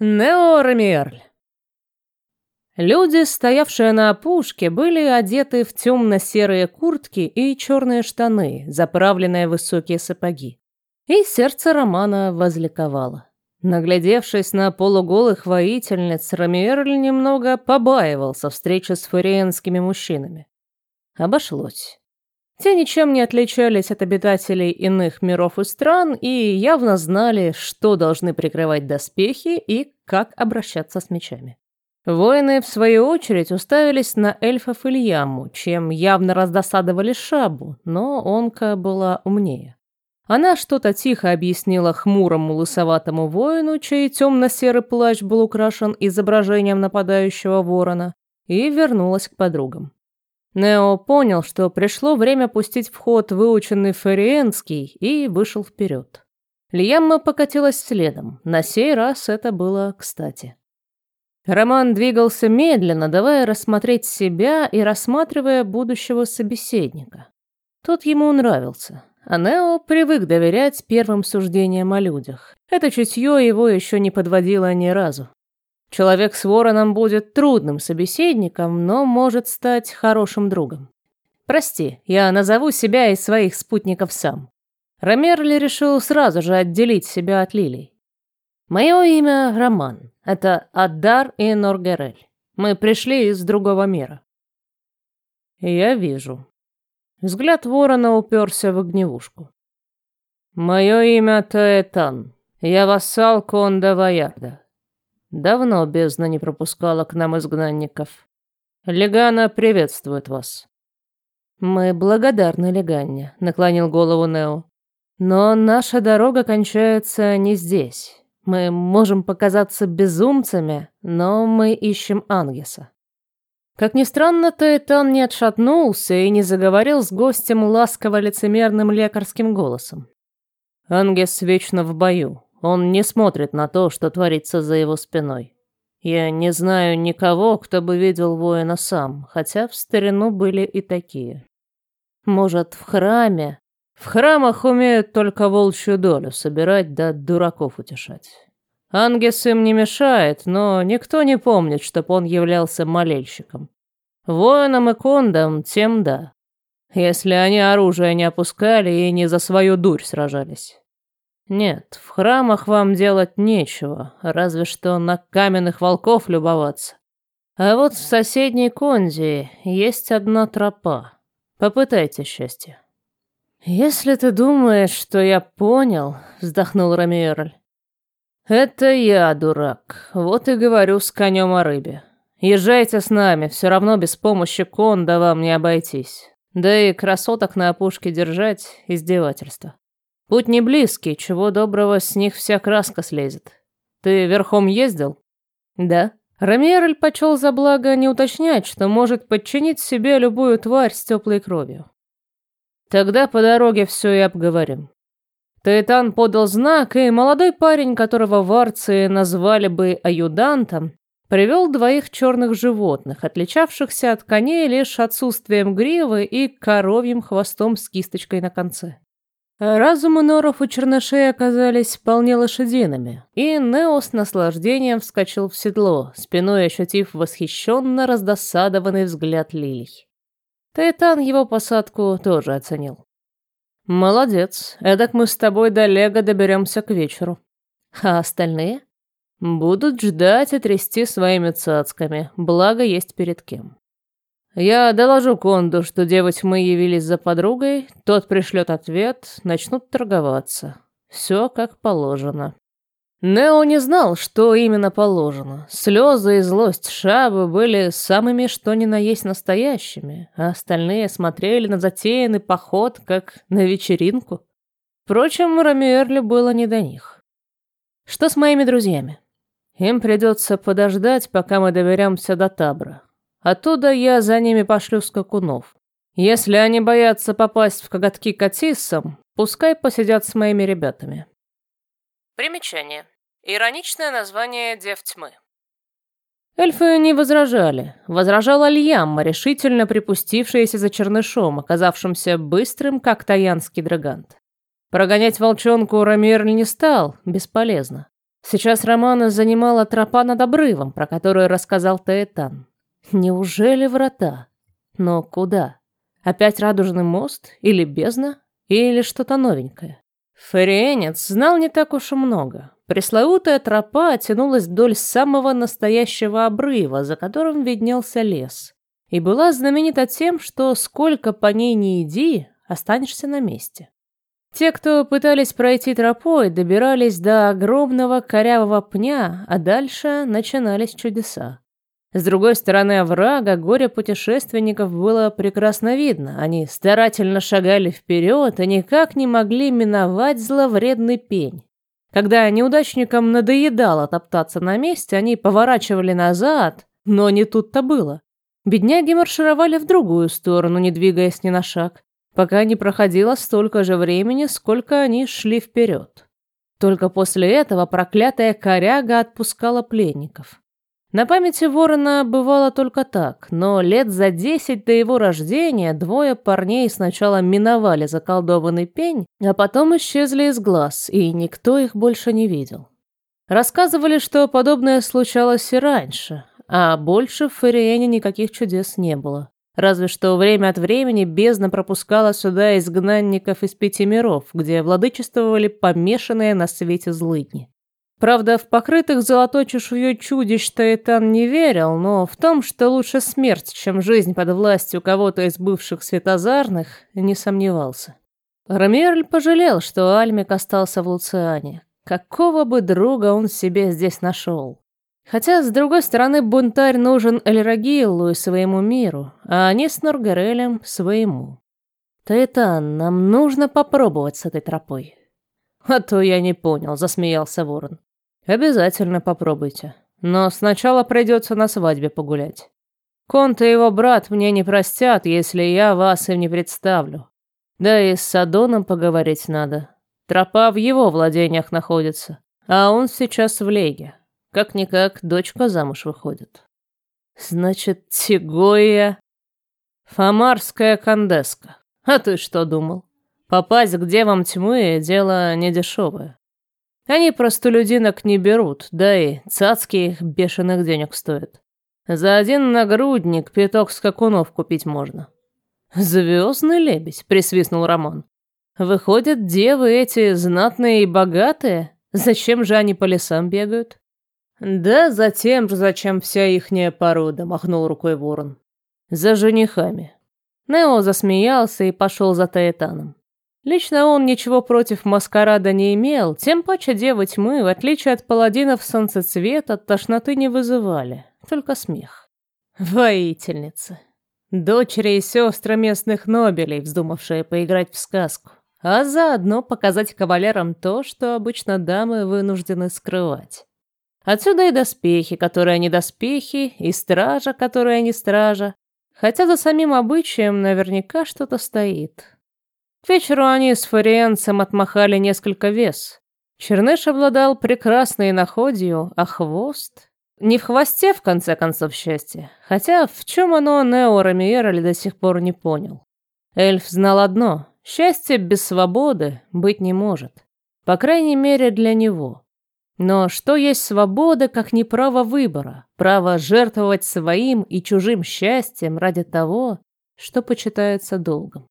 Нео Ремиерль. Люди, стоявшие на опушке, были одеты в темно-серые куртки и черные штаны, заправленные высокие сапоги. И сердце Романа возликовало. Наглядевшись на полуголых воительниц, Рамиерль немного побаивался встречи с фуриенскими мужчинами. Обошлось. Те ничем не отличались от обитателей иных миров и стран и явно знали, что должны прикрывать доспехи и как обращаться с мечами. Воины, в свою очередь, уставились на эльфов Ильяму, чем явно раздосадовали Шабу, но Онка была умнее. Она что-то тихо объяснила хмурому лысоватому воину, чей темно-серый плащ был украшен изображением нападающего ворона, и вернулась к подругам. Нео понял, что пришло время пустить в ход выученный Фериенский и вышел вперед. Льямма покатилась следом. На сей раз это было кстати. Роман двигался медленно, давая рассмотреть себя и рассматривая будущего собеседника. Тот ему нравился, а Нео привык доверять первым суждениям о людях. Это чутье его еще не подводило ни разу. Человек с вороном будет трудным собеседником, но может стать хорошим другом. Прости, я назову себя и своих спутников сам. Ромерли решил сразу же отделить себя от лилий. Мое имя Роман. Это Аддар и Норгерель. Мы пришли из другого мира. Я вижу. Взгляд ворона уперся в огневушку. Мое имя Таэтан. Я вассал Конда Ваярда. Давно бездна не пропускала к нам изгнанников. Легана приветствует вас. Мы благодарны Леганне, наклонил голову Нео. Но наша дорога кончается не здесь. Мы можем показаться безумцами, но мы ищем Ангеса. Как ни странно, Таэтан не отшатнулся и не заговорил с гостем ласково-лицемерным лекарским голосом. Ангес вечно в бою. Он не смотрит на то, что творится за его спиной. Я не знаю никого, кто бы видел воина сам, хотя в старину были и такие. Может, в храме? В храмах умеют только волчью долю собирать да дураков утешать. Ангес им не мешает, но никто не помнит, чтоб он являлся молельщиком. Воинам и кондам тем да. Если они оружие не опускали и не за свою дурь сражались. Нет, в храмах вам делать нечего, разве что на каменных волков любоваться. А вот в соседней Конде есть одна тропа. Попытайте счастье. Если ты думаешь, что я понял, вздохнул Рамиерль. Это я, дурак. Вот и говорю с конем о рыбе. Езжайте с нами, все равно без помощи Конда вам не обойтись. Да и красоток на опушке держать – издевательство. Путь не близкий, чего доброго с них вся краска слезет. Ты верхом ездил? Да. Ромерль почел за благо не уточнять, что может подчинить себе любую тварь с теплой кровью. Тогда по дороге все и обговорим. Таитан подал знак, и молодой парень, которого в Арции назвали бы аюдантом, привел двоих черных животных, отличавшихся от коней лишь отсутствием гривы и коровьим хвостом с кисточкой на конце. Разумы норов у чернышей оказались вполне лошадиными, и Нео с наслаждением вскочил в седло, спиной ощутив восхищенно раздосадованный взгляд лилий. Тайтан его посадку тоже оценил. «Молодец, эдак мы с тобой до Лего доберемся к вечеру. А остальные?» «Будут ждать и трясти своими цацками, благо есть перед кем». Я доложу Конду, что девать мы явились за подругой, тот пришлет ответ, начнут торговаться. Все как положено. Нео не знал, что именно положено. Слезы и злость Шабы были самыми что ни на есть настоящими, а остальные смотрели на затеянный поход, как на вечеринку. Впрочем, Рамиерлю было не до них. Что с моими друзьями? Им придется подождать, пока мы доберемся до Табра. Оттуда я за ними пошлю скакунов. Если они боятся попасть в коготки к Атиссам, пускай посидят с моими ребятами. Примечание. Ироничное название Дев Тьмы. Эльфы не возражали. Возражала Альямма, решительно припустившаяся за чернышом, оказавшимся быстрым, как таянский драгант. Прогонять волчонку Рамирль не стал, бесполезно. Сейчас Романа занимала тропа над обрывом, про которую рассказал Таэтан. Неужели врата? Но куда? Опять радужный мост? Или бездна? Или что-то новенькое? Фариенец знал не так уж и много. Пресловутая тропа тянулась вдоль самого настоящего обрыва, за которым виднелся лес. И была знаменита тем, что сколько по ней не иди, останешься на месте. Те, кто пытались пройти тропой, добирались до огромного корявого пня, а дальше начинались чудеса. С другой стороны оврага горе путешественников было прекрасно видно. Они старательно шагали вперед и никак не могли миновать зловредный пень. Когда неудачникам надоедало топтаться на месте, они поворачивали назад, но не тут-то было. Бедняги маршировали в другую сторону, не двигаясь ни на шаг пока не проходило столько же времени, сколько они шли вперед. Только после этого проклятая коряга отпускала пленников. На памяти ворона бывало только так, но лет за десять до его рождения двое парней сначала миновали заколдованный пень, а потом исчезли из глаз, и никто их больше не видел. Рассказывали, что подобное случалось и раньше, а больше в Фериэне никаких чудес не было. Разве что время от времени бездна пропускала сюда изгнанников из пяти миров, где владычествовали помешанные на свете злыдни. Правда, в покрытых золотой чешуей чудищ Таэтан не верил, но в том, что лучше смерть, чем жизнь под властью кого-то из бывших светозарных, не сомневался. Ромерль пожалел, что Альмик остался в Луциане. Какого бы друга он себе здесь нашел? Хотя, с другой стороны, бунтарь нужен Эльрагиллу и своему миру, а они с Норгарелем своему. Таитан, нам нужно попробовать с этой тропой. А то я не понял, засмеялся ворон. Обязательно попробуйте. Но сначала придется на свадьбе погулять. Конт и его брат мне не простят, если я вас им не представлю. Да и с Садоном поговорить надо. Тропа в его владениях находится, а он сейчас в Леге. Как-никак дочка замуж выходит. Значит, Тигоя... Фомарская кандеска. А ты что думал? Попасть к девам тьмы – дело недешевое. Они простолюдинок не берут, да и цацки их бешеных денег стоят. За один нагрудник пяток скакунов купить можно. «Звездный лебедь», — присвистнул Рамон. «Выходят, девы эти знатные и богатые? Зачем же они по лесам бегают?» «Да затем же, зачем вся ихняя порода», — махнул рукой ворон. «За женихами». Нео засмеялся и пошел за Таэтаном. Лично он ничего против маскарада не имел, тем паче девы тьмы, в отличие от паладинов солнцецвета, тошноты не вызывали, только смех. Воительницы. Дочери и сестры местных нобелей, вздумавшие поиграть в сказку, а заодно показать кавалерам то, что обычно дамы вынуждены скрывать. Отсюда и доспехи, которые не доспехи, и стража, которая не стража. Хотя за самим обычаем наверняка что-то стоит. К вечеру они с фариенцем отмахали несколько вес. Черныш обладал прекрасной находью, а хвост... Не в хвосте, в конце концов, счастье. Хотя в чем оно Нео Рамиераль до сих пор не понял. Эльф знал одно — счастье без свободы быть не может. По крайней мере, для него. Но что есть свобода, как не право выбора, право жертвовать своим и чужим счастьем ради того, что почитается долгом?